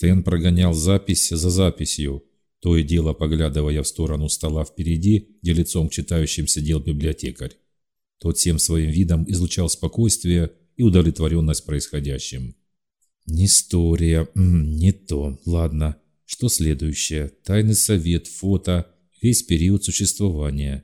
Стэн прогонял запись за записью, то и дело поглядывая в сторону стола впереди, где лицом к читающим сидел библиотекарь. Тот всем своим видом излучал спокойствие и удовлетворенность происходящим. Не история, не то, ладно. Что следующее? Тайный совет, фото, весь период существования.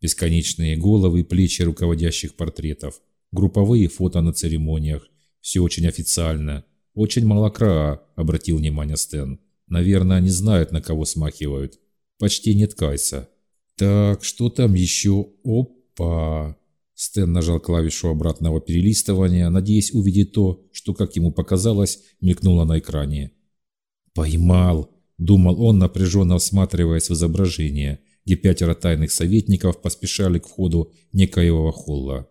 Бесконечные головы плечи руководящих портретов. Групповые фото на церемониях. Все очень официально. Очень мало краа, обратил внимание Стэн. Наверное, они знают, на кого смахивают. Почти нет Кайса. Так, что там еще? Опа! Стэн нажал клавишу обратного перелистывания, надеясь увидеть то, что, как ему показалось, мелькнуло на экране. «Поймал!» – думал он, напряженно всматриваясь в изображение, где пятеро тайных советников поспешали к входу некоего холла.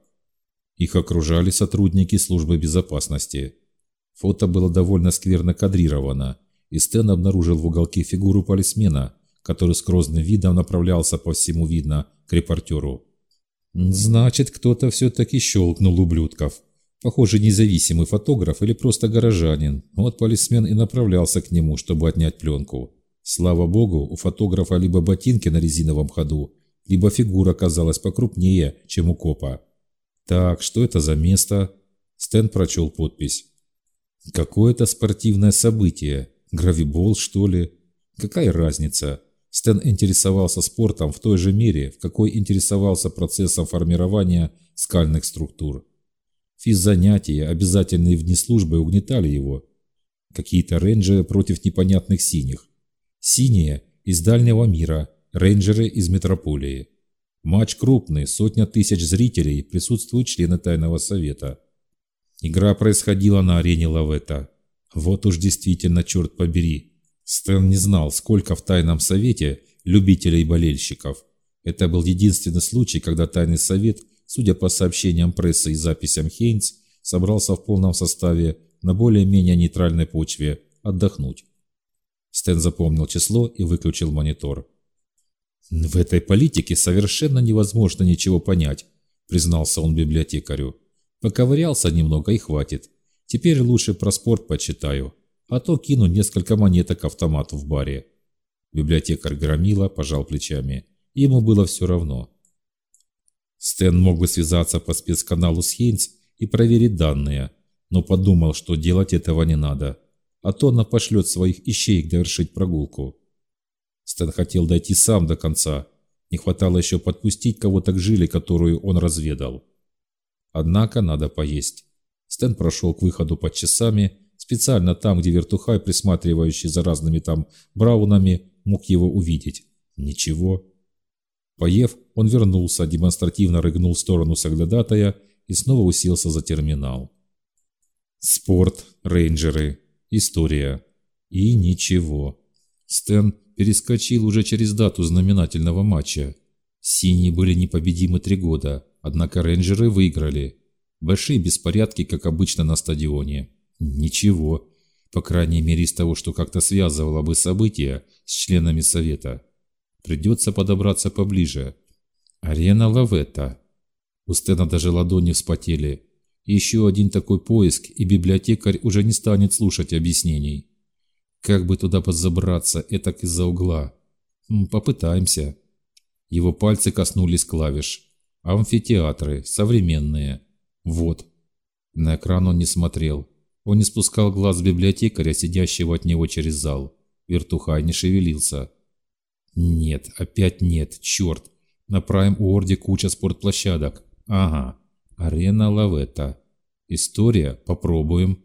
Их окружали сотрудники службы безопасности. Фото было довольно скверно кадрировано, и Стэн обнаружил в уголке фигуру полисмена, который с грозным видом направлялся по всему видно к репортеру. Значит, кто-то все-таки щелкнул ублюдков. Похоже, независимый фотограф или просто горожанин. Вот полисмен и направлялся к нему, чтобы отнять пленку. Слава богу, у фотографа либо ботинки на резиновом ходу, либо фигура казалась покрупнее, чем у копа. Так, что это за место? Стэн прочел подпись. Какое-то спортивное событие. Гравибол, что ли? Какая разница? Стэн интересовался спортом в той же мере, в какой интересовался процессом формирования скальных структур. Физзанятия, обязательные вне службы, угнетали его. Какие-то рейнджеры против непонятных синих. Синие из дальнего мира, рейнджеры из метрополии. Матч крупный, сотня тысяч зрителей, присутствуют члены Тайного Совета. Игра происходила на арене Лавета. Вот уж действительно, черт побери, Стэн не знал, сколько в Тайном Совете любителей болельщиков. Это был единственный случай, когда Тайный Совет, судя по сообщениям прессы и записям Хейнс, собрался в полном составе на более-менее нейтральной почве отдохнуть. Стэн запомнил число и выключил монитор. «В этой политике совершенно невозможно ничего понять», признался он библиотекарю. «Поковырялся немного и хватит. Теперь лучше про спорт почитаю а то кину несколько монеток автомату в баре. Библиотекарь громила, пожал плечами. Ему было все равно. Стэн мог бы связаться по спецканалу с Хейнс и проверить данные, но подумал, что делать этого не надо, а то она пошлет своих ищеек довершить прогулку. Стэн хотел дойти сам до конца, не хватало еще подпустить кого-то к жиле, которую он разведал. Однако надо поесть. Стэн прошел к выходу под часами Специально там, где вертухай, присматривающий за разными там браунами, мог его увидеть. Ничего. Поев, он вернулся, демонстративно рыгнул в сторону соглядатая и снова уселся за терминал. Спорт, рейнджеры, история. И ничего. Стэн перескочил уже через дату знаменательного матча. Синие были непобедимы три года, однако рейнджеры выиграли. Большие беспорядки, как обычно на стадионе. Ничего. По крайней мере из того, что как-то связывало бы события с членами совета. Придется подобраться поближе. Арена Лаветта. У Стена даже ладони вспотели. Еще один такой поиск, и библиотекарь уже не станет слушать объяснений. Как бы туда подзабраться, этак из-за угла? Попытаемся. Его пальцы коснулись клавиш. Амфитеатры, современные. Вот. На экран он не смотрел. Он не спускал глаз библиотекаря, сидящего от него через зал. Вертухай не шевелился. Нет, опять нет, черт. На Прайм-Уорде куча спортплощадок. Ага, арена Лавета. История, попробуем.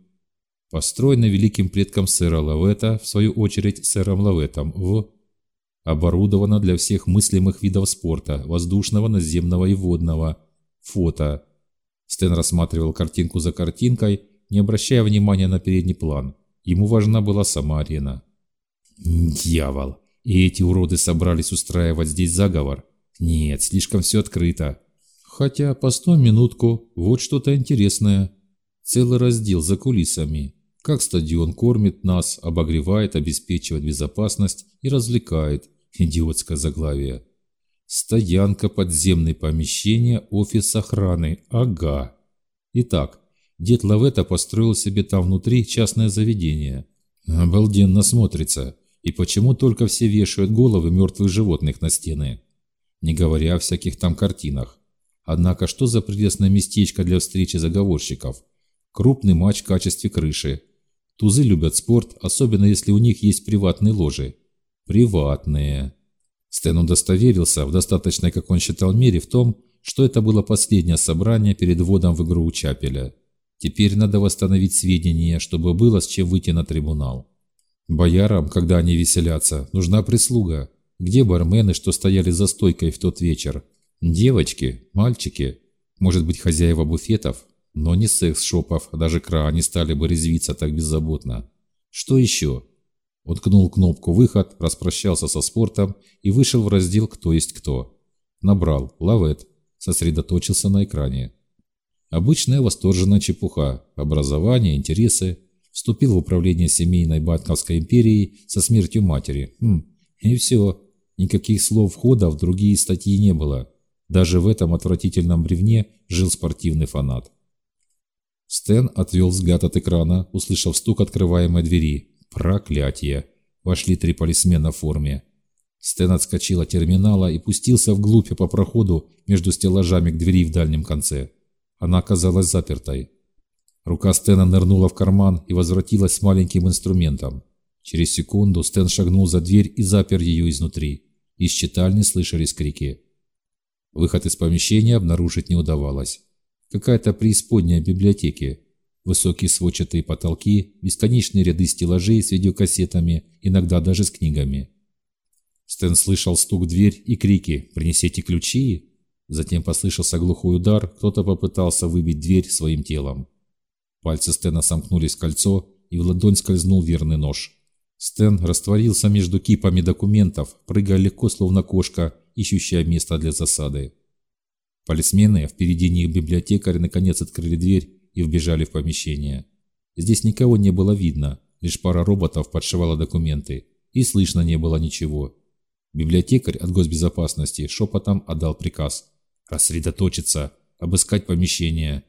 Построена великим предком сэра Лавета, в свою очередь сэром Лаветом, в... Оборудована для всех мыслимых видов спорта, воздушного, наземного и водного. Фото. Стэн рассматривал картинку за картинкой, не обращая внимания на передний план. Ему важна была сама арена. Дьявол! И эти уроды собрались устраивать здесь заговор? Нет, слишком все открыто. Хотя, постой минутку, вот что-то интересное. Целый раздел за кулисами. Как стадион кормит нас, обогревает, обеспечивает безопасность и развлекает. Идиотское заглавие. Стоянка, подземные помещения, офис охраны. Ага. Итак, Дед Лавета построил себе там внутри частное заведение. Обалденно смотрится. И почему только все вешают головы мертвых животных на стены? Не говоря о всяких там картинах. Однако что за прелестное местечко для встречи заговорщиков? Крупный матч в качестве крыши. Тузы любят спорт, особенно если у них есть приватные ложи. Приватные. Стэн удостоверился в достаточной, как он считал, мере в том, что это было последнее собрание перед вводом в игру у Чапеля. Теперь надо восстановить сведения, чтобы было с чем выйти на трибунал. Боярам, когда они веселятся, нужна прислуга. Где бармены, что стояли за стойкой в тот вечер? Девочки, мальчики, может быть, хозяева буфетов? Но не секс-шопов, даже кра не стали бы резвиться так беззаботно. Что еще? Он ткнул кнопку «Выход», распрощался со спортом и вышел в раздел «Кто есть кто». Набрал «Лавет», сосредоточился на экране. Обычная восторженная чепуха, образование, интересы. Вступил в управление семейной Батковской империей со смертью матери. Хм, и все. Никаких слов входа в другие статьи не было. Даже в этом отвратительном бревне жил спортивный фанат. Стэн отвел взгляд от экрана, услышав стук открываемой двери. Проклятие! Вошли три полисмена в форме. Стэн отскочил от терминала и пустился вглубь по проходу между стеллажами к двери в дальнем конце. Она оказалась запертой. Рука Стэна нырнула в карман и возвратилась с маленьким инструментом. Через секунду Стэн шагнул за дверь и запер ее изнутри. Из читальни слышались крики. Выход из помещения обнаружить не удавалось. Какая-то преисподняя библиотеки. Высокие сводчатые потолки, бесконечные ряды стеллажей с видеокассетами, иногда даже с книгами. Стэн слышал стук в дверь и крики «Принесите ключи!». Затем послышался глухой удар, кто-то попытался выбить дверь своим телом. Пальцы Стэна сомкнулись в кольцо, и в ладонь скользнул верный нож. Стэн растворился между кипами документов, прыгая легко, словно кошка, ищущая место для засады. Полисмены, впереди них библиотекарь, наконец открыли дверь и вбежали в помещение. Здесь никого не было видно, лишь пара роботов подшивала документы, и слышно не было ничего. Библиотекарь от госбезопасности шепотом отдал приказ «Рассредоточиться, обыскать помещение».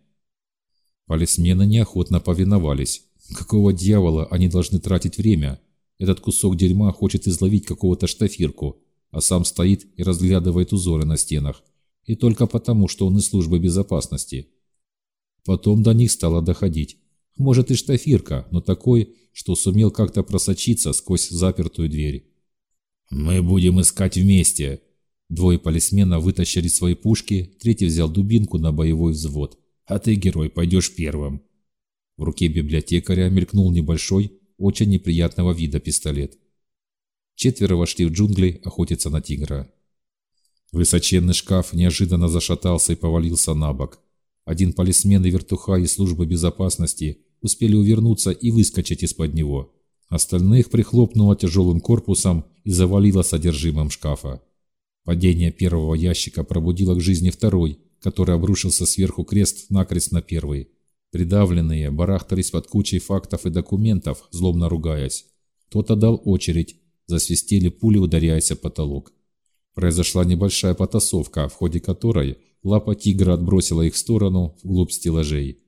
Полисмены неохотно повиновались. Какого дьявола они должны тратить время? Этот кусок дерьма хочет изловить какого-то штафирку, а сам стоит и разглядывает узоры на стенах. И только потому, что он из службы безопасности. Потом до них стало доходить. Может и штафирка, но такой, что сумел как-то просочиться сквозь запертую дверь. «Мы будем искать вместе!» Двое полисмена вытащили свои пушки, третий взял дубинку на боевой взвод. «А ты, герой, пойдешь первым!» В руке библиотекаря мелькнул небольшой, очень неприятного вида пистолет. Четверо вошли в джунгли охотиться на тигра. Высоченный шкаф неожиданно зашатался и повалился на бок. Один полисмен и вертуха из службы безопасности успели увернуться и выскочить из-под него. Остальных прихлопнуло тяжелым корпусом и завалило содержимым шкафа. Падение первого ящика пробудило к жизни второй, который обрушился сверху крест-накрест на первый. Придавленные барахтались под кучей фактов и документов, злобно ругаясь. Кто-то дал очередь, засвистели пули, ударяясь о потолок. Произошла небольшая потасовка, в ходе которой лапа тигра отбросила их в сторону, вглубь стеллажей.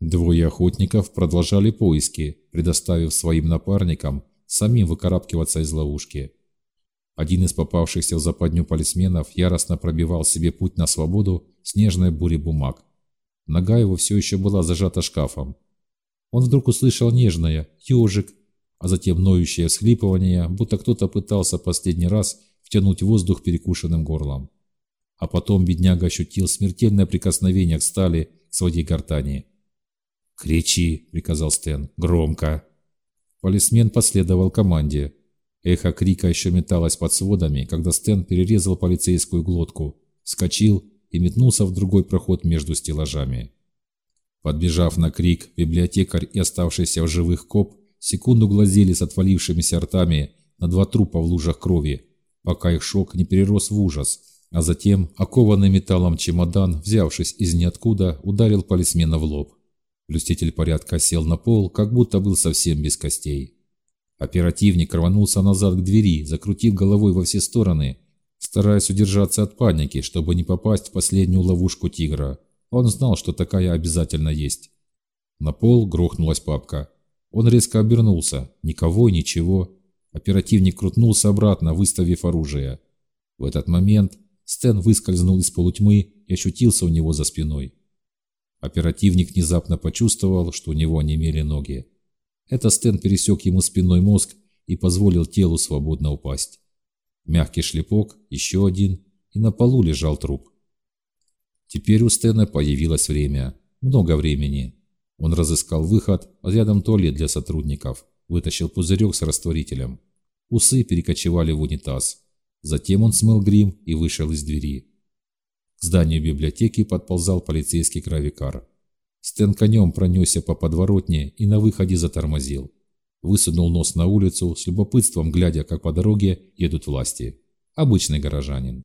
Двое охотников продолжали поиски, предоставив своим напарникам самим выкарабкиваться из ловушки. Один из попавшихся в западню полисменов яростно пробивал себе путь на свободу снежной бури бумаг. Нога его все еще была зажата шкафом. Он вдруг услышал нежное «ежик», а затем ноющее всхлипывание, будто кто-то пытался последний раз втянуть воздух перекушенным горлом. А потом бедняга ощутил смертельное прикосновение к стали своей гортани. «Кричи!» – приказал Стэн. «Громко!» Полисмен последовал команде. Эхо крика еще металось под сводами, когда Стэн перерезал полицейскую глотку, вскочил и метнулся в другой проход между стеллажами. Подбежав на крик, библиотекарь и оставшийся в живых коп секунду глазели с отвалившимися ртами на два трупа в лужах крови, пока их шок не перерос в ужас, а затем окованный металлом чемодан, взявшись из ниоткуда, ударил полисмена в лоб. Блюститель порядка сел на пол, как будто был совсем без костей. Оперативник рванулся назад к двери, закрутив головой во все стороны, стараясь удержаться от паники, чтобы не попасть в последнюю ловушку тигра. Он знал, что такая обязательно есть. На пол грохнулась папка. Он резко обернулся. Никого и ничего. Оперативник крутнулся обратно, выставив оружие. В этот момент Стэн выскользнул из полутьмы и ощутился у него за спиной. Оперативник внезапно почувствовал, что у него онемели ноги. Это Стэн пересек ему спинной мозг и позволил телу свободно упасть. Мягкий шлепок, еще один, и на полу лежал труп. Теперь у Стэна появилось время. Много времени. Он разыскал выход, а рядом туалет для сотрудников. Вытащил пузырек с растворителем. Усы перекочевали в унитаз. Затем он смыл грим и вышел из двери. К зданию библиотеки подползал полицейский кровикар. Стэн конем пронесся по подворотне и на выходе затормозил. Высунул нос на улицу, с любопытством глядя, как по дороге едут власти. Обычный горожанин.